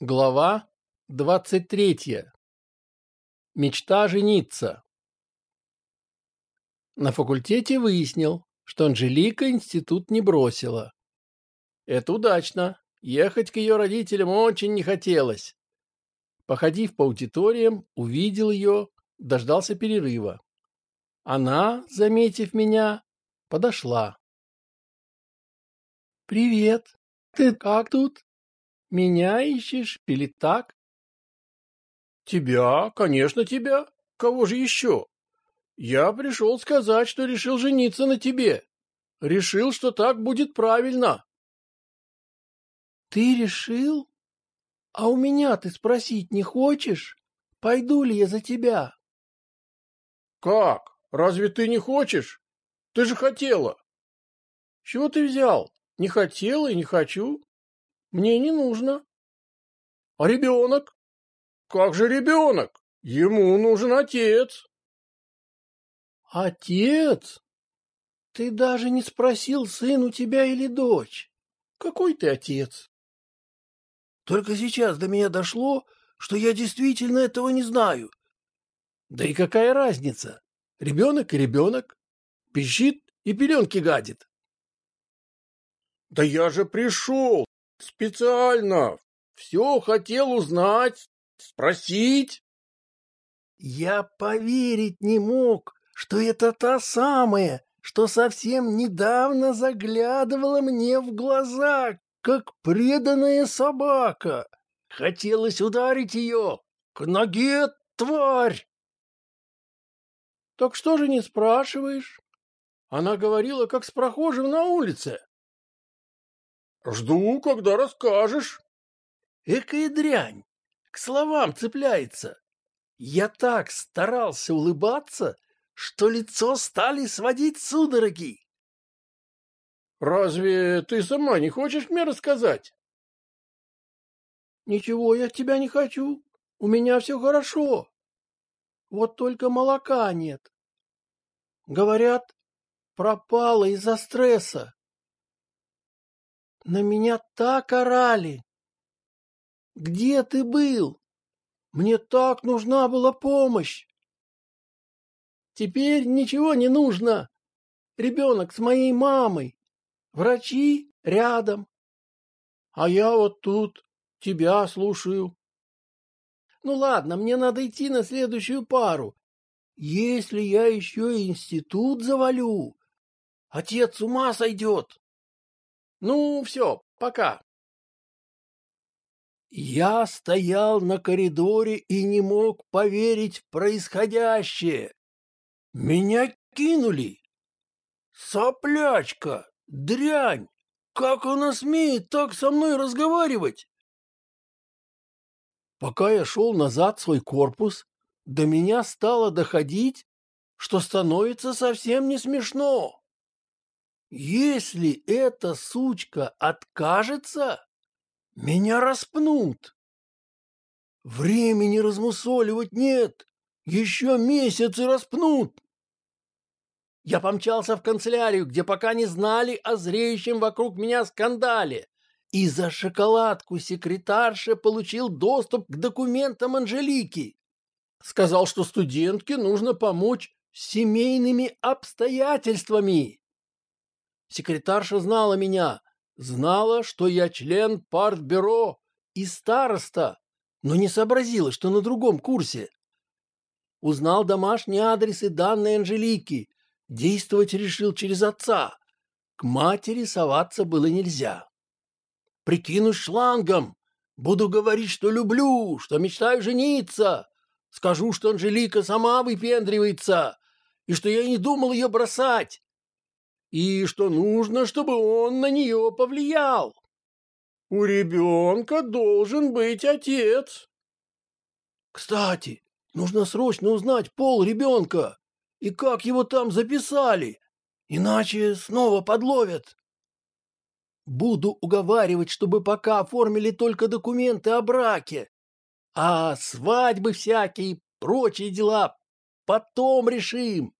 Глава 23. Мечта жениться. На факультете выяснил, что Анжелика институт не бросила. Это удачно. Ехать к ее родителям очень не хотелось. Походив по аудиториям, увидел ее, дождался перерыва. Она, заметив меня, подошла. «Привет. Ты как тут?» Меня ищешь или так? Тебя, конечно, тебя. Кого же еще? Я пришел сказать, что решил жениться на тебе. Решил, что так будет правильно. Ты решил? А у меня ты спросить не хочешь? Пойду ли я за тебя? Как? Разве ты не хочешь? Ты же хотела. Чего ты взял? Не хотела и не хочу. Мне не нужно. А ребенок? Как же ребенок? Ему нужен отец. Отец? Ты даже не спросил, сын у тебя или дочь. Какой ты отец? Только сейчас до меня дошло, что я действительно этого не знаю. Да и какая разница? Ребенок и ребенок. Пищит и пеленки гадит. Да я же пришел, Специально. Все хотел узнать, спросить. Я поверить не мог, что это та самая, что совсем недавно заглядывала мне в глаза, как преданная собака. Хотелось ударить ее. К ноге, тварь! Так что же не спрашиваешь? Она говорила, как с прохожим на улице. Жду, когда расскажешь. Экая дрянь. К словам цепляется. Я так старался улыбаться, что лицо стали сводить судороги. Разве ты сама не хочешь мне рассказать? Ничего я от тебя не хочу. У меня все хорошо. Вот только молока нет. Говорят, пропало из-за стресса. На меня так орали. Где ты был? Мне так нужна была помощь. Теперь ничего не нужно. Ребенок с моей мамой. Врачи рядом. А я вот тут тебя слушаю. Ну ладно, мне надо идти на следующую пару. Если я еще и институт завалю, отец с ума сойдет. Ну, все, пока. Я стоял на коридоре и не мог поверить в происходящее. Меня кинули. Соплячка, дрянь, как она смеет так со мной разговаривать? Пока я шел назад в свой корпус, до меня стало доходить, что становится совсем не смешно. Если эта сучка откажется, меня распнут. Времени размусоливать нет. Еще месяц и распнут. Я помчался в канцелярию, где пока не знали о зреющем вокруг меня скандале. И за шоколадку секретарша получил доступ к документам Анжелики. Сказал, что студентке нужно помочь семейными обстоятельствами. Секретарша знала меня, знала, что я член партбюро и староста, но не сообразила, что на другом курсе. Узнал домашний адрес и данные Анжелики. Действовать решил через отца. К матери соваться было нельзя. Прикинусь шлангом. Буду говорить, что люблю, что мечтаю жениться. Скажу, что Анжелика сама выпендривается, и что я не думал ее бросать и что нужно, чтобы он на нее повлиял. У ребенка должен быть отец. Кстати, нужно срочно узнать пол ребенка и как его там записали, иначе снова подловят. Буду уговаривать, чтобы пока оформили только документы о браке, а свадьбы всякие, прочие дела потом решим.